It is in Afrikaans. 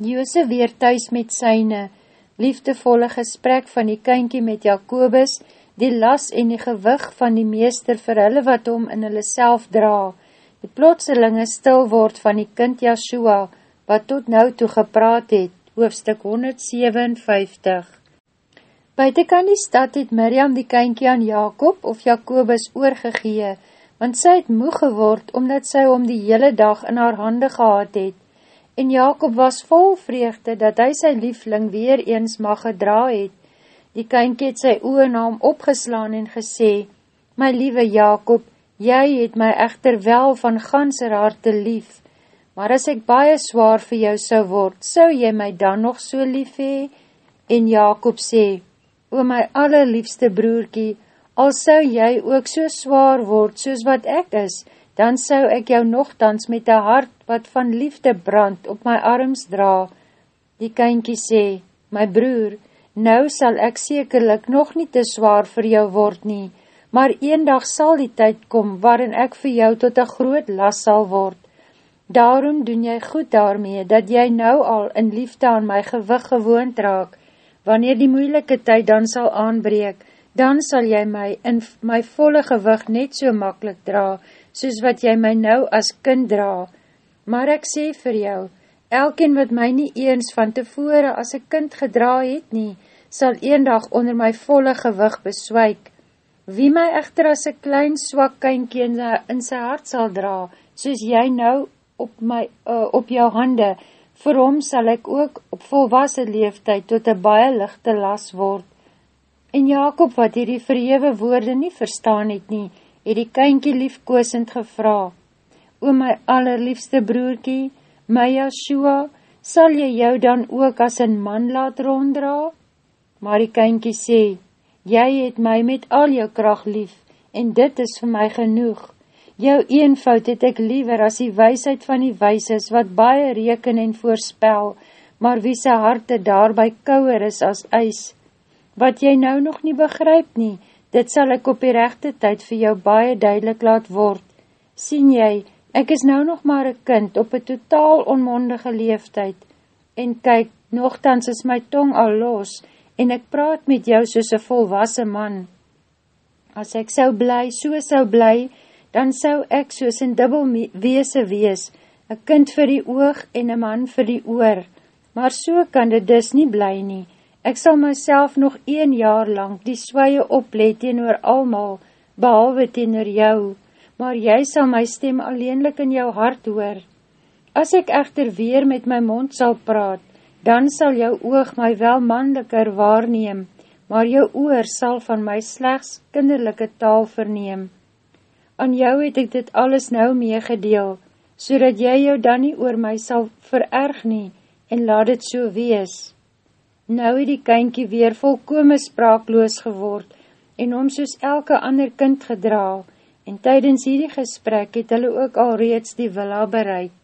Jose weer thuis met syne, liefdevolle gesprek van die kynkie met Jacobus, die las en die gewig van die meester vir hulle wat om in hulle self dra, die plotselinge stil word van die kind Yahshua, wat tot nou toe gepraat het, hoofstuk 157. Buitenkant die stad het Miriam die kynkie aan Jacob of Jacobus oorgegee, want sy het moe geword, omdat sy om die hele dag in haar hande gehad het, en Jacob was vol vreugde, dat hy sy liefling weer eens mag gedra het. Die kynkie het sy oe na hom opgeslaan en gesê, My liewe Jacob, jy het my echter wel van ganser harte lief, maar as ek baie zwaar vir jou sou word, sou jy my dan nog so lief hee? En Jacob sê, O my allerliefste broerkie, al sou jy ook so zwaar word soos wat ek is, dan sou ek jou nogthans met een hart wat van liefde brand op my arms dra. Die kynkie sê, My broer, nou sal ek sekerlik nog nie te zwaar vir jou word nie, maar een dag sal die tyd kom waarin ek vir jou tot een groot las sal word. Daarom doen jy goed daarmee, dat jy nou al in liefde aan my gewig gewoond raak, Wanneer die moeilike tyd dan sal aanbreek, dan sal jy my in my volle gewig net so makkelijk dra, soos wat jy my nou as kind dra. Maar ek sê vir jou, elkien wat my nie eens van tevore as een kind gedra het nie, sal een dag onder my volle gewig beswyk. Wie my echter as een klein swak kynkie in, in sy hart sal dra, soos jy nou op, my, uh, op jou hande, vir hom sal ek ook op volwassen leeftijd tot een baie lichte las word. En Jacob, wat hierdie verhewe woorde nie verstaan het nie, het die kynkie liefkoosend gevra, O my allerliefste broerkie, my Yahshua, sal jy jou dan ook as een man laat ronddra? Maar die kynkie sê, Jy het my met al jou kracht lief, en dit is vir my genoeg. Jou eenvoud het ek liever as die weisheid van die weises, wat baie reken en voorspel, maar wie sy harte daarby kouwer is as ijs. Wat jy nou nog nie begryp nie, dit sal ek op die rechte tyd vir jou baie duidelik laat word. Sien jy, ek is nou nog maar een kind op een totaal onmondige leeftijd, en kyk, nogthans is my tong al los, en ek praat met jou soos een volwassen man. As ek sou bly, so sou bly, dan sou ek soos in dubbel weese wees, een kind vir die oog en een man vir die oor, maar so kan dit dus nie bly nie. Ek sal myself nog een jaar lang die swaie oplet teen oor almal, behalwe teen oor jou, maar jy sal my stem alleenlik in jou hart hoor. As ek echter weer met my mond sal praat, dan sal jou oog my wel manneliker waarneem, maar jou oor sal van my slechts kinderlijke taal verneem. Aan jou het ek dit alles nou meegedeel, so dat jy jou dan nie oor my sal vererg nie, en laat dit so wees. Nou het die kynkie weer volkome spraakloos geword, en om soos elke ander kind gedra, en tydens hierdie gesprek het hulle ook al reeds die villa bereik.